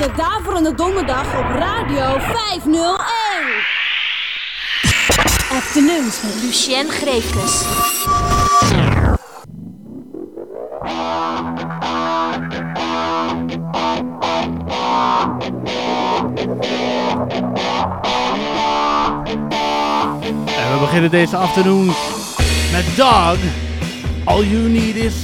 de Daverende Donderdag op Radio 501. Afternoons met Lucien Greefkes. En we beginnen deze afternoon met Dog. All you need is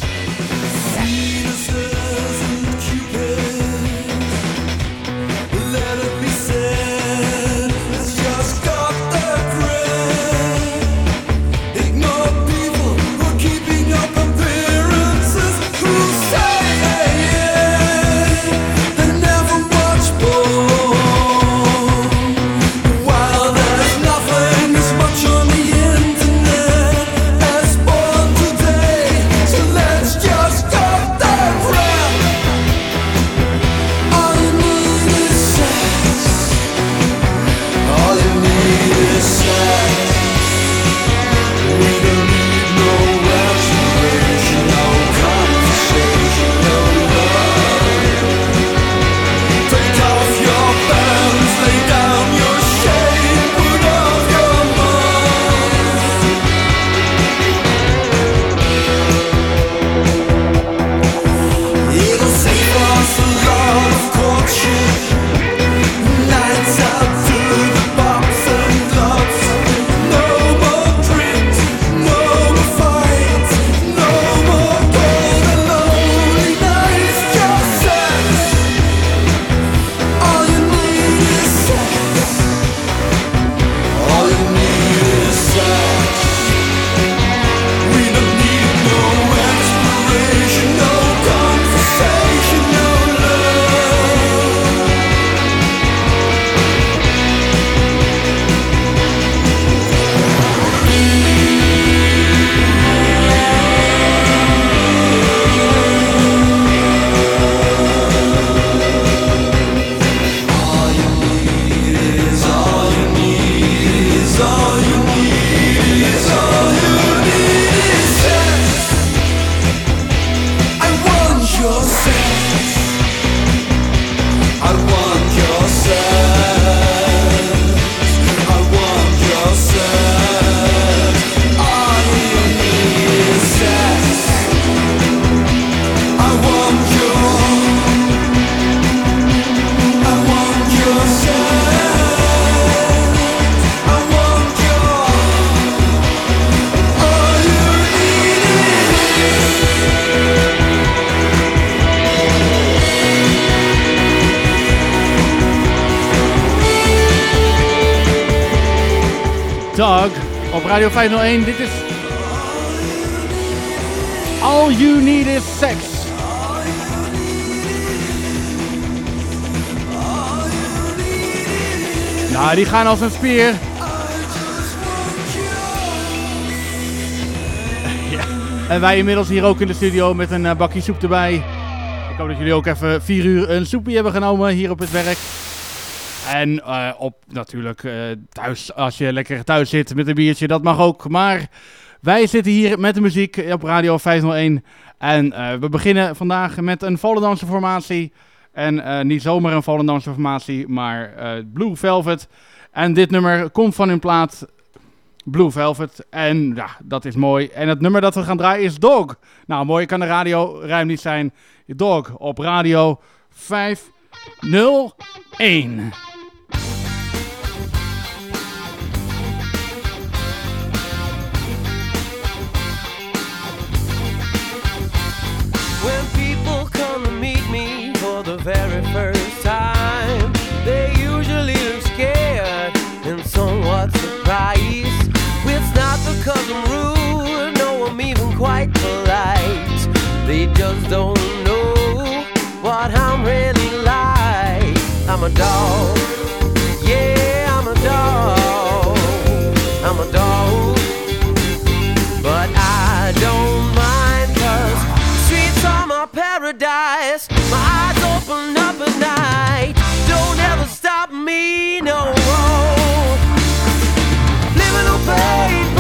Radio 501. Dit is All You Need Is Sex. Nou, die gaan als een spier. En wij inmiddels hier ook in de studio met een eh, bakje soep erbij. Ik hoop dat jullie ook even vier uur een soepje hebben genomen hier op het werk. En eh, op natuurlijk eh, thuis, als je lekker thuis zit met een biertje, dat mag ook. Maar wij zitten hier met de muziek op Radio 501. En eh, we beginnen vandaag met een Volendamse formatie. En niet zomaar een Volendamse formatie, maar Blue Velvet. En dit nummer komt van hun plaat Blue Velvet. En ja, dat is mooi. En het nummer dat we gaan draaien is Dog. Nou, mooi kan de radio ruim niet zijn. Dog op Radio 501. Very first time, they usually look scared and somewhat surprised. It's not because I'm rude, no, I'm even quite polite. They just don't know what I'm really like. I'm a dog, open up at night. Don't ever stop me, no. Living on pain,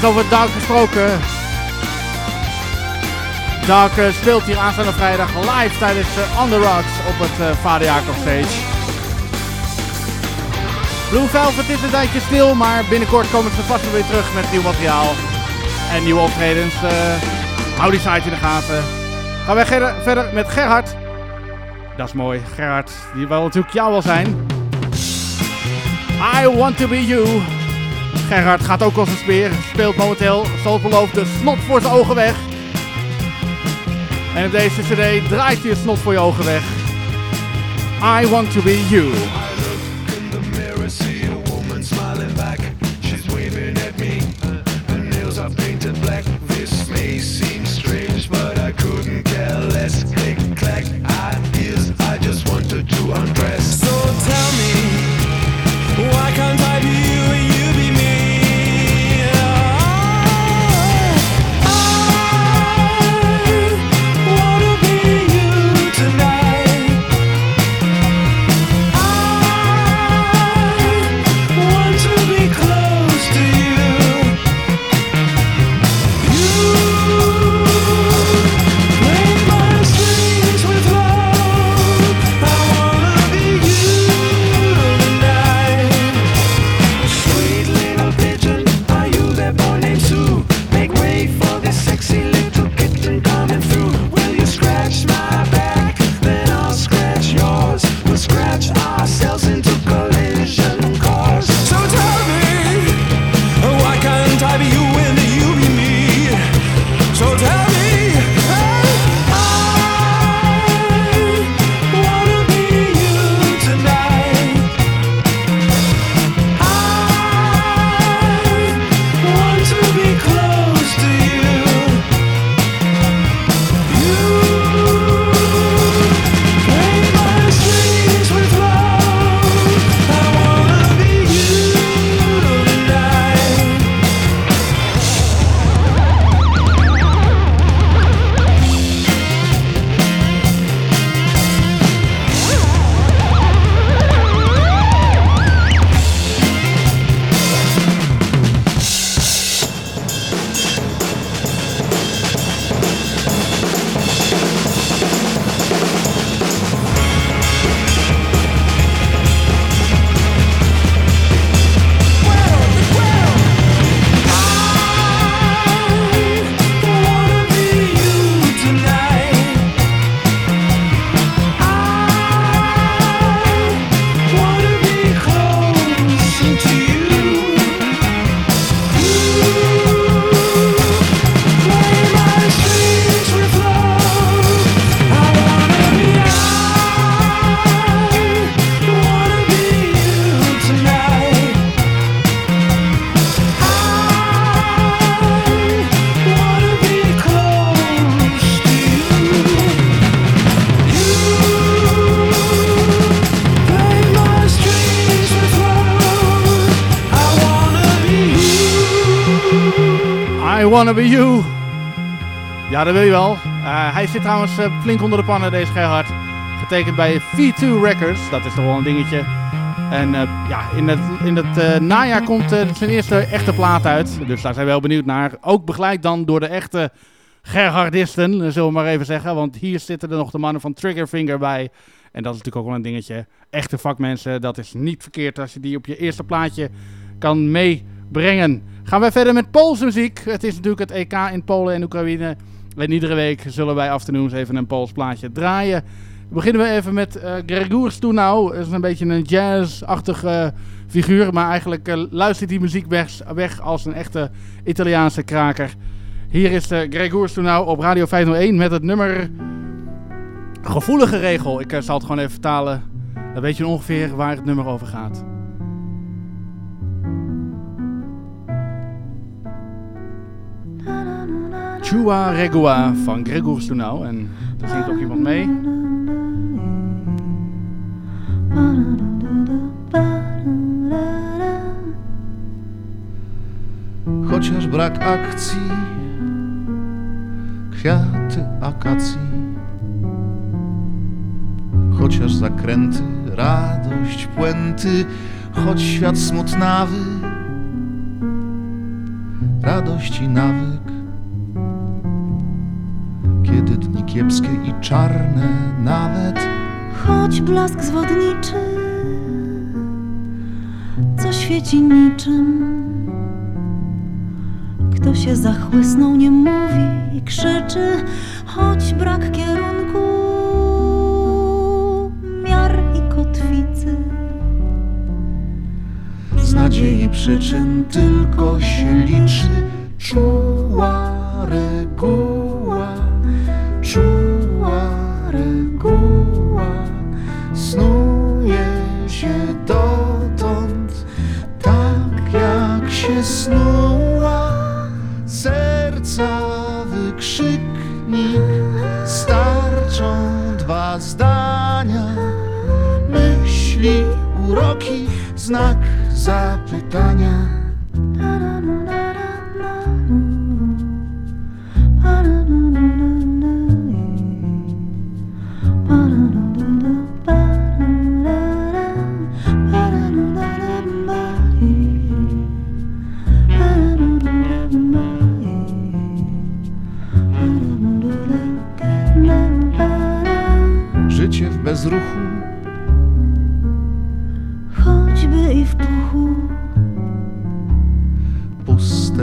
trouwens over Dark gesproken. Dark uh, speelt hier aanstaande vrijdag live tijdens uh, The Rocks op het uh, Vader Jacob Stage. Blue Velvet is een tijdje stil, maar binnenkort komen ze vast weer terug met nieuw materiaal. En nieuwe optredens. hou die site in de gaten. Gaan we verder met Gerhard. Dat is mooi. Gerhard, die wil natuurlijk jou wel zijn. I Want To Be You. Gerhard gaat ook als een speer. Speelt momenteel, zoals beloofd, de snot voor zijn ogen weg. En op deze cd draait hij het snot voor je ogen weg. I Want To Be You. Ja, dat wil je wel. Uh, hij zit trouwens uh, flink onder de pannen, deze Gerhard. Getekend bij V2 Records. Dat is toch wel een dingetje. En uh, ja, in het, in het najaar komt zijn eerste echte plaat uit. Dus daar zijn we wel benieuwd naar. Ook begeleid dan door de echte Gerhardisten, zullen we maar even zeggen. Want hier zitten er nog de mannen van Triggerfinger bij. En dat is natuurlijk ook wel een dingetje. Echte vakmensen, dat is niet verkeerd als je die op je eerste plaatje kan meebrengen. Gaan we verder met Poolse muziek. Het is natuurlijk het EK in Polen en Oekraïne. En iedere week zullen wij afternoons even een Pools plaatje draaien. Beginnen we even met uh, Gregor Stunau. Dat is een beetje een jazz-achtige figuur. Maar eigenlijk uh, luistert die muziek weg, weg, als een echte Italiaanse kraker. Hier is uh, Gregor Stunau op Radio 501 met het nummer Gevoelige Regel. Ik zal het gewoon even vertalen. Dan weet je ongeveer waar het nummer over gaat. Chua Regua van Gregor Stunau. En daar zingt ook iemand mee. Chociaż brak akcji, kwiaty akacji, chociaż zakręty, radość, puenty, choć świat smutnawy, radość i nawyk, kiedy dni kiepskie i czarne nawet, choć blask zwodniczy, co świeci niczym. Kto się zachłysnął, nie mówi i krzyczy, choć brak kierunku, miar i kotwicy. Z nadziei przyczyn tylko się liczy czuła reguła, знак запитання.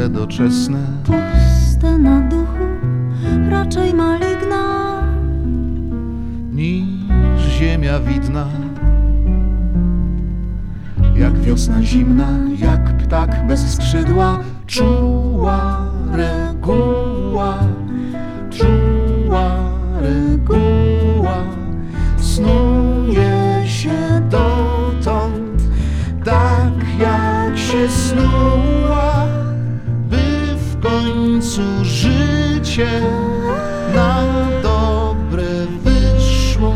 Puste, doczesne, puste na duchu, raczej maligna. niż ziemia widna. Jak wiosna zimna, jak ptak bez skrzydła, czuła reguła, końcu życie na dobre wyszło.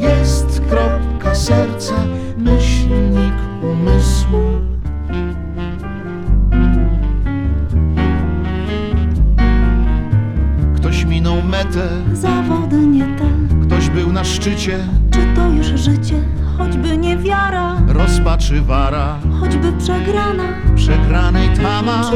Jest kropka serca, myślnik umysłu. Ktoś minął metę, Zawody nie te, ktoś był na szczycie, czy to już życie, choćby nie wiara, rozpaczy wara, choćby przegrana. przegranej tama.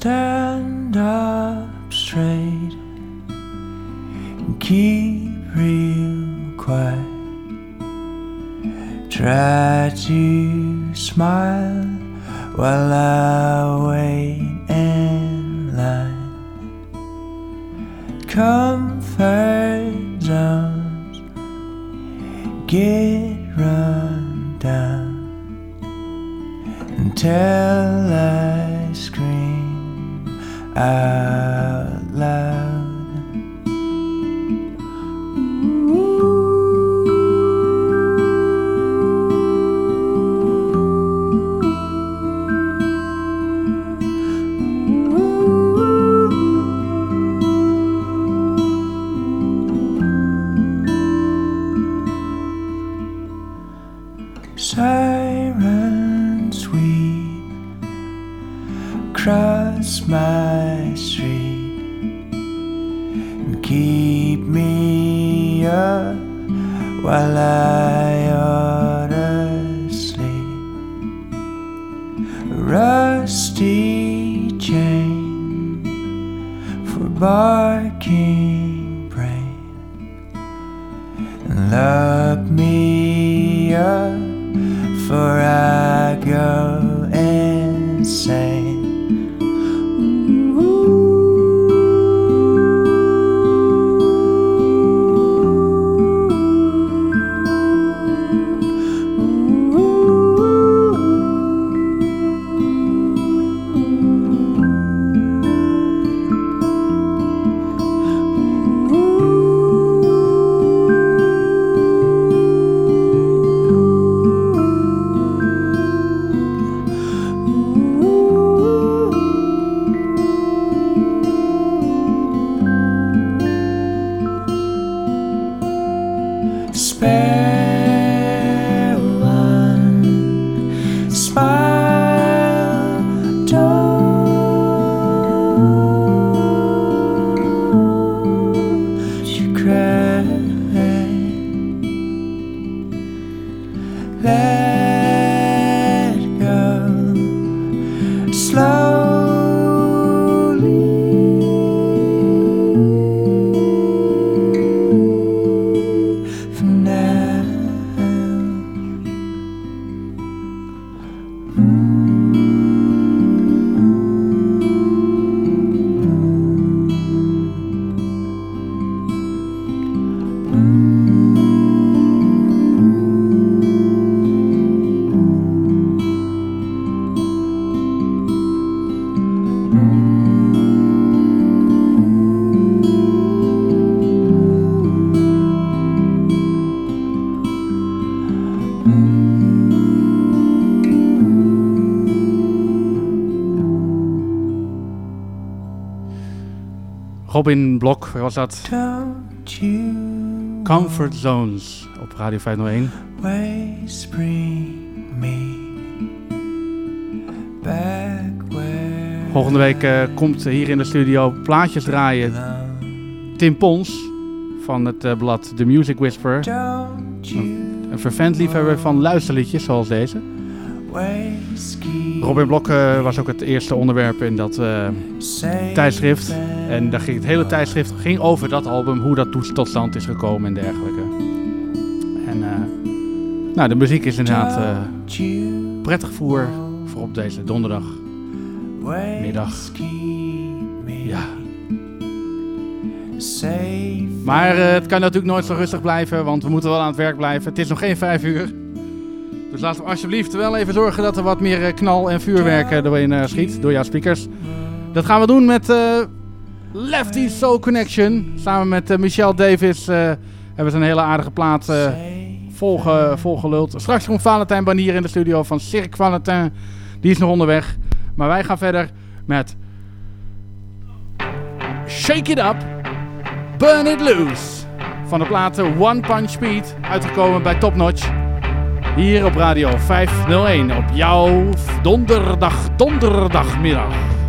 Stand up straight and keep real quiet. Try to smile while I Robin Blok was dat. Comfort Zones op Radio 501. always bring me back where Volgende week eh, komt hier in de studio plaatjes draaien Tim Pons van het eh, blad The Music Whisperer. Vervent liefhebber van luisterliedjes zoals deze. Robin Blok eh, was ook het eerste onderwerp in dat eh, tijdschrift. En daar ging, het hele tijdschrift ging over dat album, hoe dat tot stand is gekomen en dergelijke. En eh, nou, de muziek is inderdaad prettig voer voor op deze donderdag. always middag. keep me Ja. Maar eh, het kan natuurlijk nooit zo rustig blijven, want we moeten wel aan het werk blijven. Het is nog geen vijf uur. Dus laten we alsjeblieft wel even zorgen dat er wat meer eh, knal en vuurwerk eh, doorheen schiet door jouw speakers. Dat gaan we doen met Lefty Soul Connection. Samen met Michelle Davis hebben ze een hele aardige plaat volge, volgeluld. Straks komt Valentijn Banier in de studio van Cirque Valentin. Die is nog onderweg. Maar wij gaan verder met Shake It Up, Burn It Loose. Van de platen One Punch Beat, uitgekomen bij Top Notch. Hier op Radio 501 op jouw donderdag, donderdagmiddag.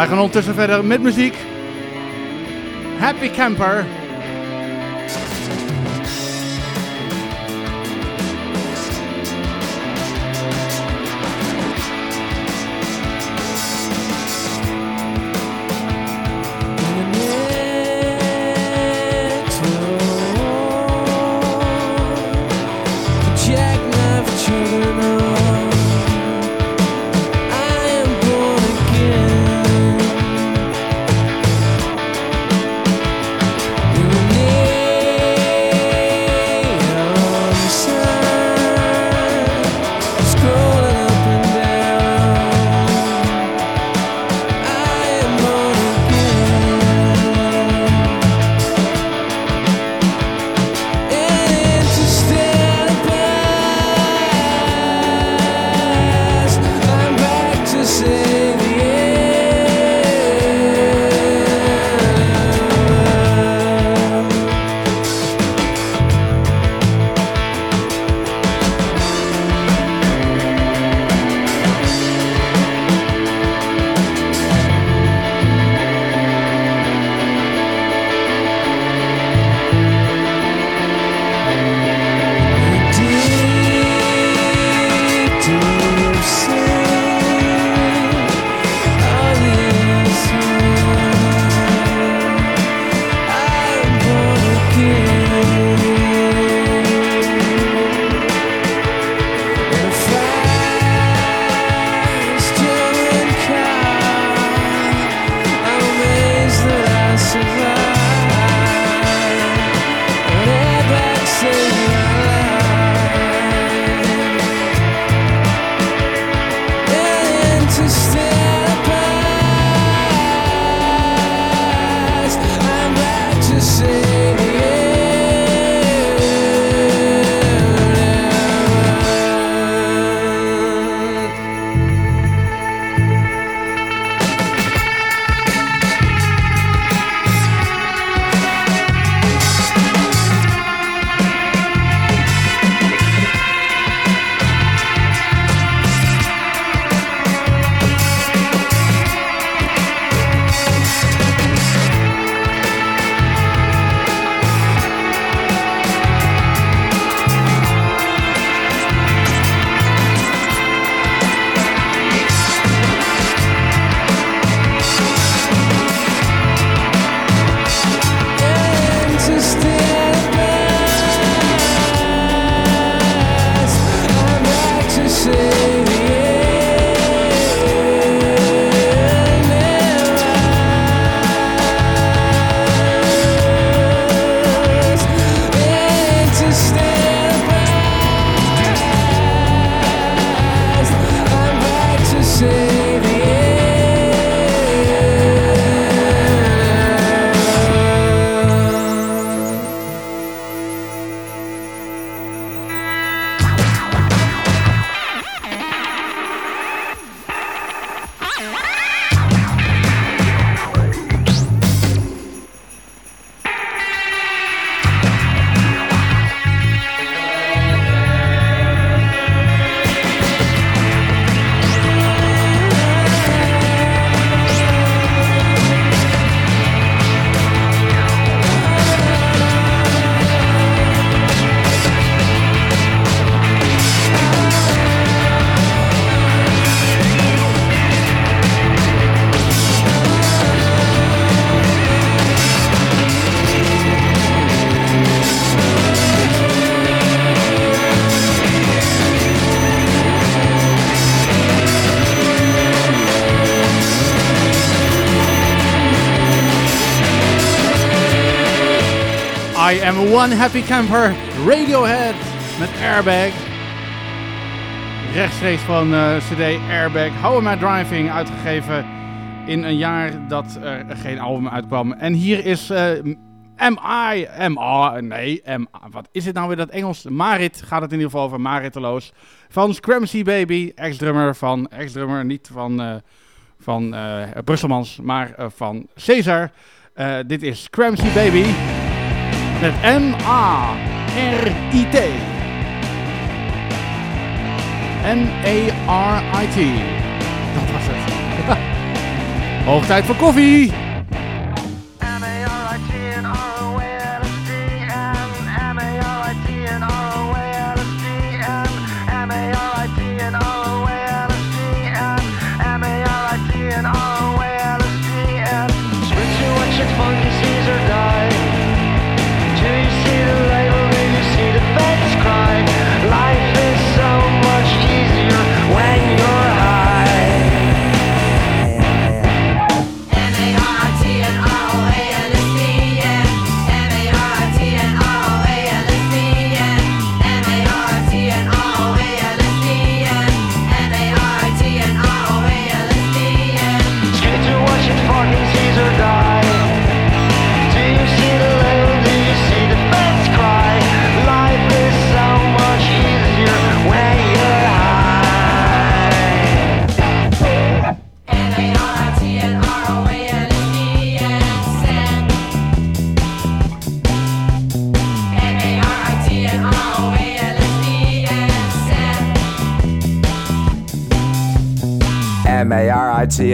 Wij gaan ondertussen verder met muziek. Happy Camper. One Happy Camper, Radiohead met Airbag. Rechtstreeks van uh, CD Airbag, How Am I Driving, uitgegeven in een jaar dat er geen album uitkwam. En hier is uh, M I, M A, nee, M wat is het nou weer dat Engels? Marit gaat het in ieder geval over, Maritteloos. Van Scramsy Baby, ex-drummer van, ex-drummer, niet van, uh, van Brusselmans, maar van Caesar. dit is Scramsy Baby met M-A-R-I-T. N-A-R-I-T. Dat was het. Hoog tijd voor koffie!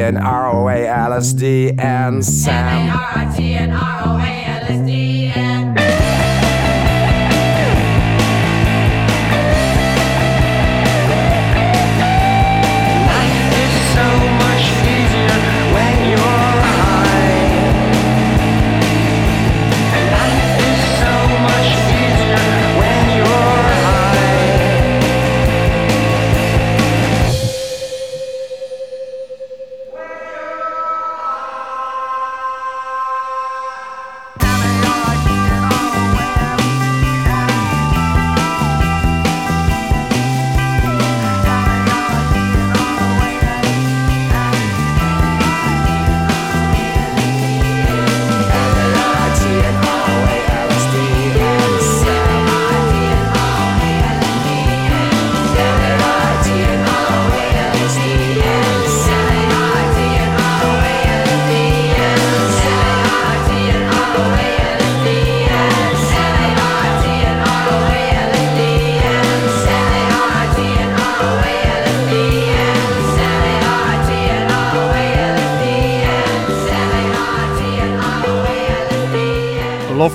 and ROA, LSD, and SAM. M-A-R-I-T and ROA.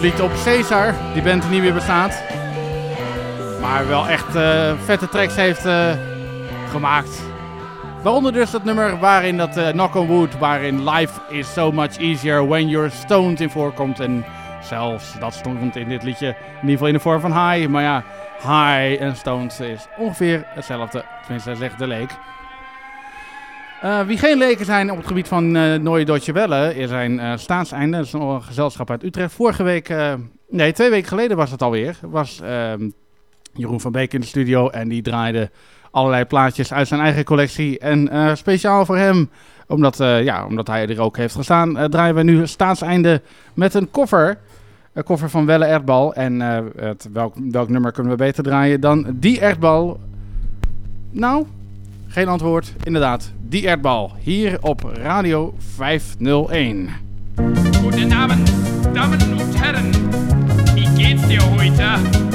Loflied op Caesar, die band die niet meer bestaat. Maar wel echt uh, vette tracks heeft uh, gemaakt. Waaronder dus dat nummer waarin dat uh, Knock on Wood, waarin life is so much easier when you're stoned in voorkomt. En zelfs dat stond in dit liedje, in ieder geval in de vorm van high. Maar ja, high en stoned is ongeveer hetzelfde, tenminste zegt de leek. Uh, wie geen leken zijn op het gebied van uh, Neue Deutsche Welle, zijn uh, staatseinde. Dat is een gezelschap uit Utrecht. Vorige week, nee, twee weken geleden was het alweer. Was uh, Jeroen van Beek in de studio en die draaide allerlei plaatjes uit zijn eigen collectie. En speciaal voor hem, omdat, ja, omdat hij er ook heeft gestaan, draaien we nu staatseinde met een koffer. Een koffer van Welle Erdbal. En welk, welk nummer kunnen we beter draaien dan die Erdbal? Nou, geen antwoord. Inderdaad, die Erdbal. Hier op Radio 501. Goedenavond, dames en heren. Geht's heute?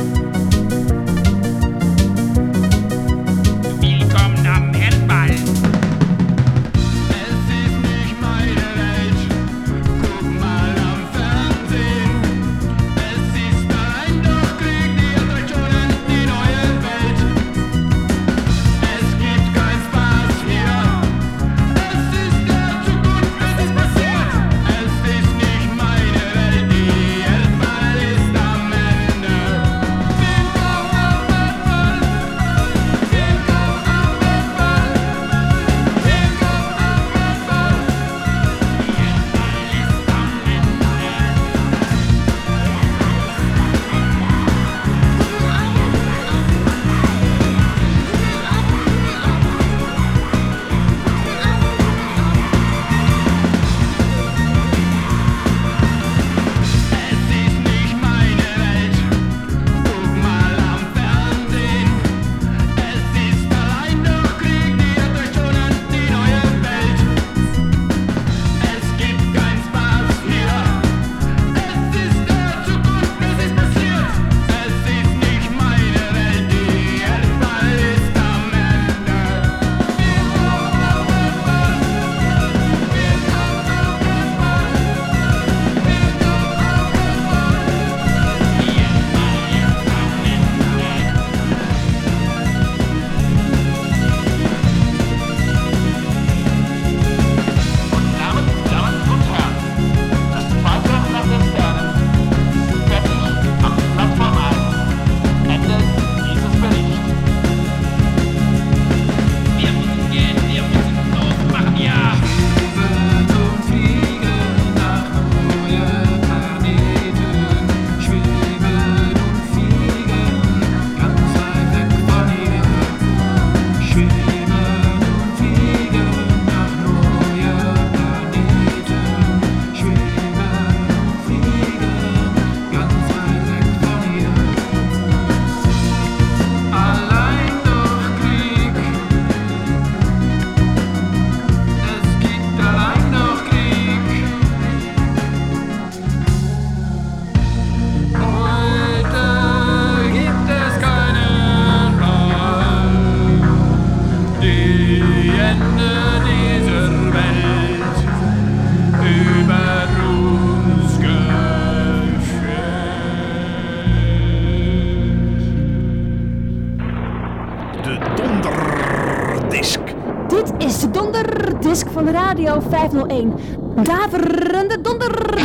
Radio 501. Daverende donder.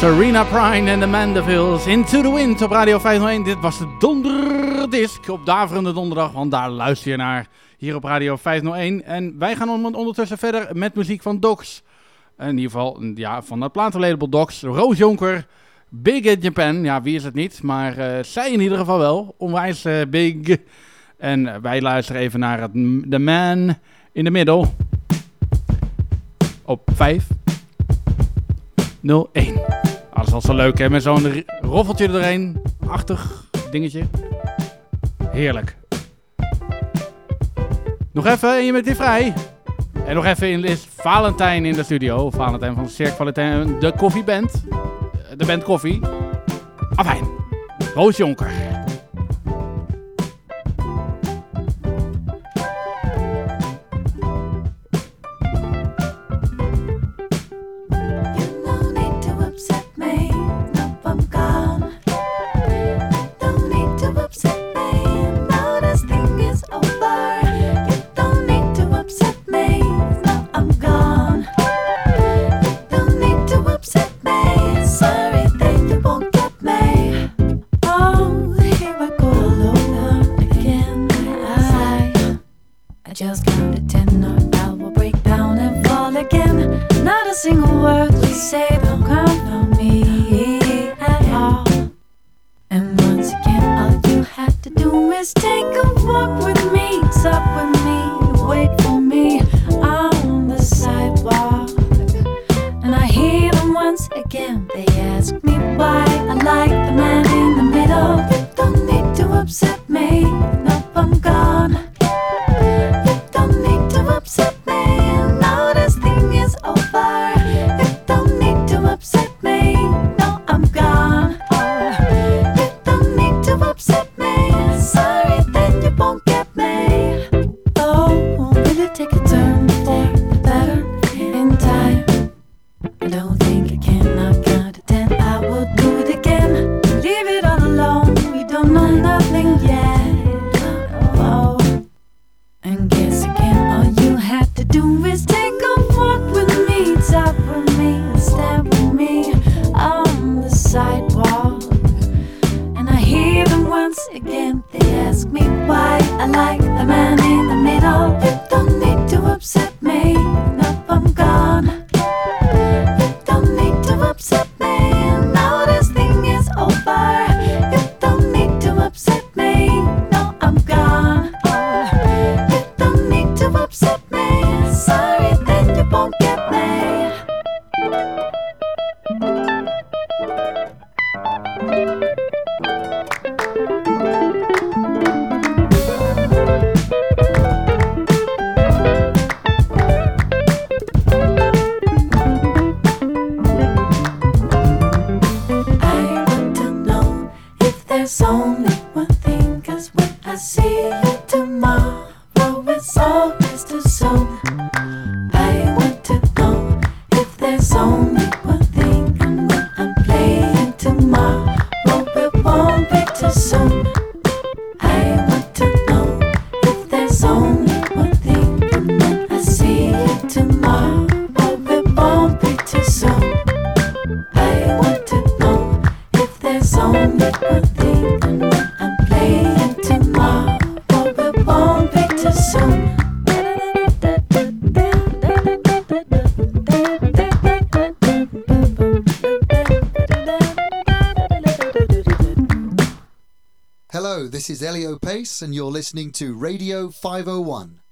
Serena Prime en de Mandevilles. Into the Wind op Radio 501. Dit was de donderdisc op Daverende Donderdag, want daar luister je naar hier op Radio 501. En wij gaan ondertussen verder met muziek van Docs. In ieder geval ja, van het platenlabel Docs. Roos Jonker, Big in Japan. Ja, wie is het niet? Maar eh, zij in ieder geval wel. Onwijs eh, big. En eh, wij luisteren even naar het, The Man in the Middle. Op 5. 01 dat is wel zo leuk hè, met zo'n roffeltje erheen. Achtig dingetje. Heerlijk. Nog even en je bent weer vrij. En nog even in, is Valentijn in de studio. Valentijn van Cirque Valentijn, de koffieband. De band koffie. Afijn, Roos Jonker. only one thing, cause when I see you do. This is Elio Pace, and you're listening to Radio 501.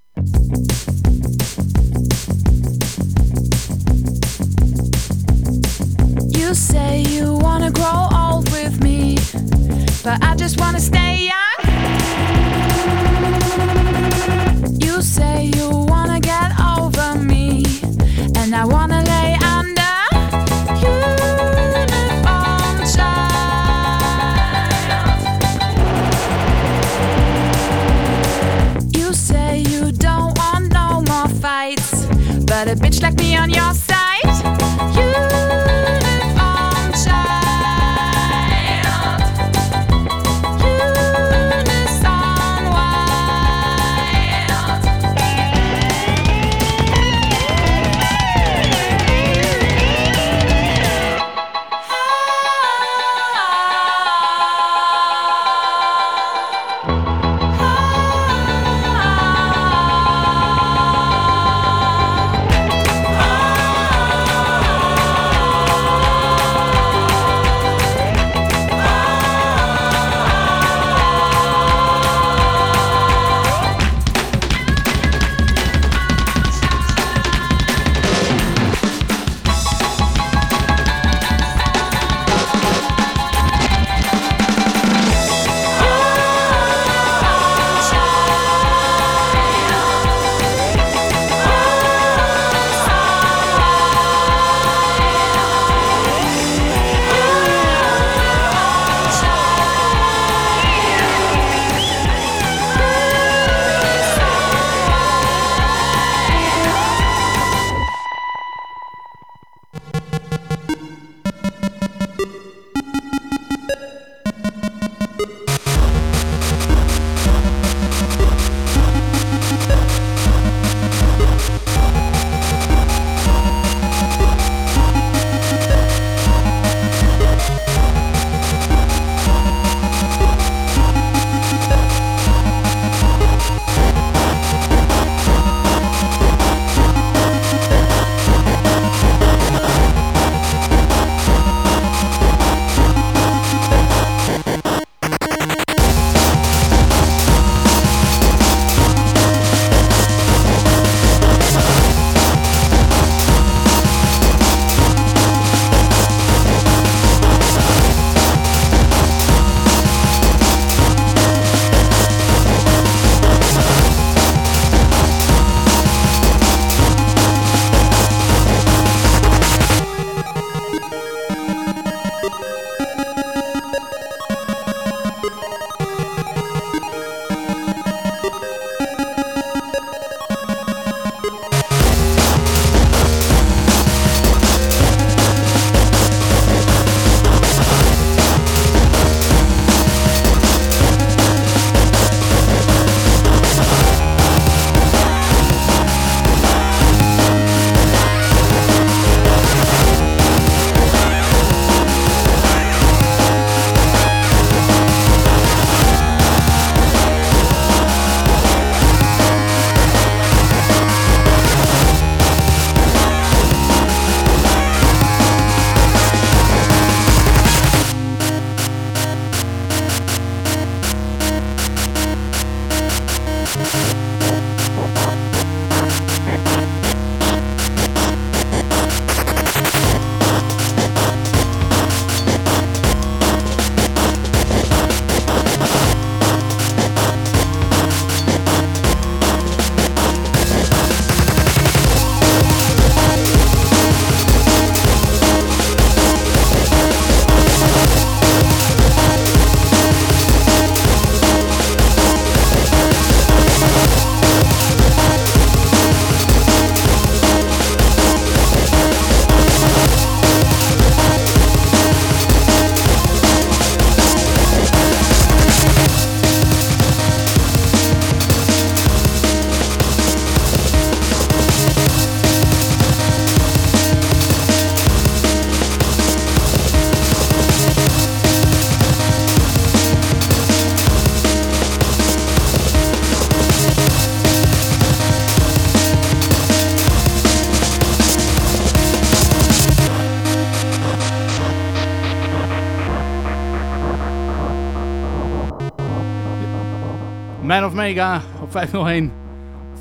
Op 501.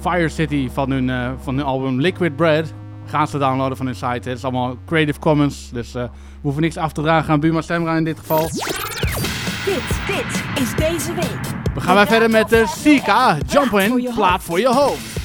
Fire City van hun, eh, van hun album Liquid Bread. Gaan ze downloaden van hun site. Het is allemaal Creative Commons. Dus uh, we hoeven niks af te dragen aan Buma Stemra in dit geval. Dit, dit is deze week. We gaan weer verder met de Sika. Jump in, plaat voor je hoofd.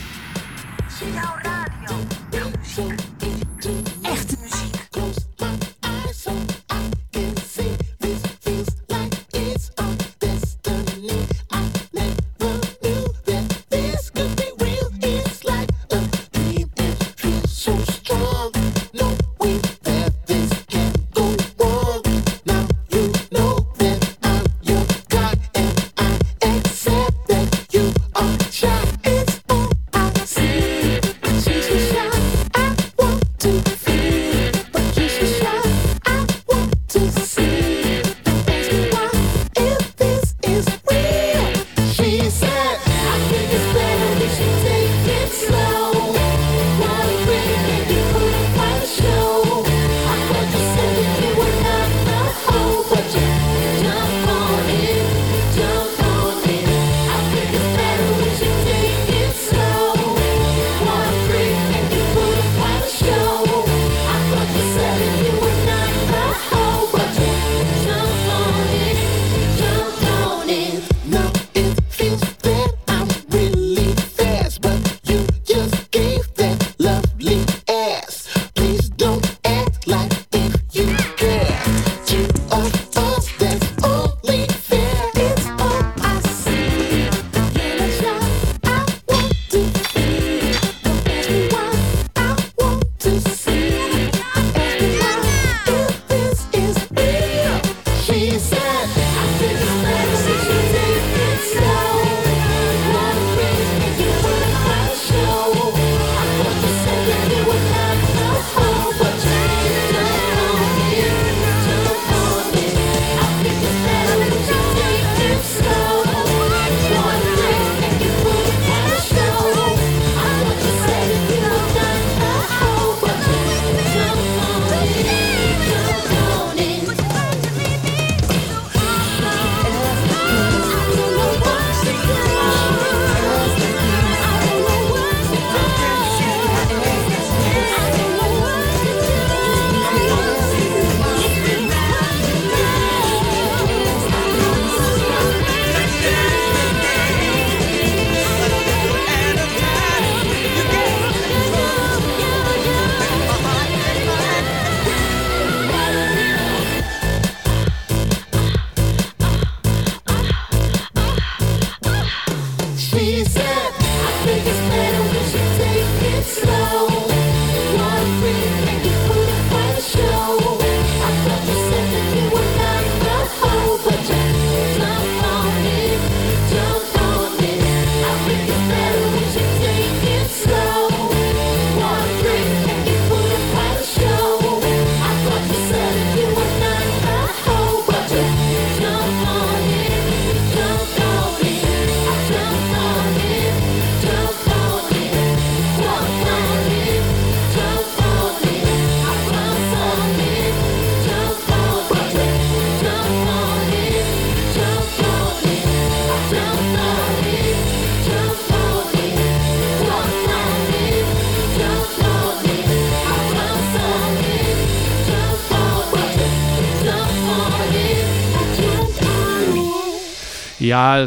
ja,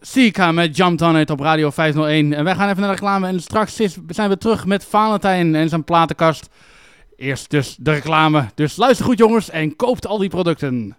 Sika eh, met Jump On It op Radio 501. En wij gaan even naar de reclame en straks zijn we terug met Valentijn en zijn platenkast. Eerst dus de reclame. Dus luister goed jongens en koopt al die producten.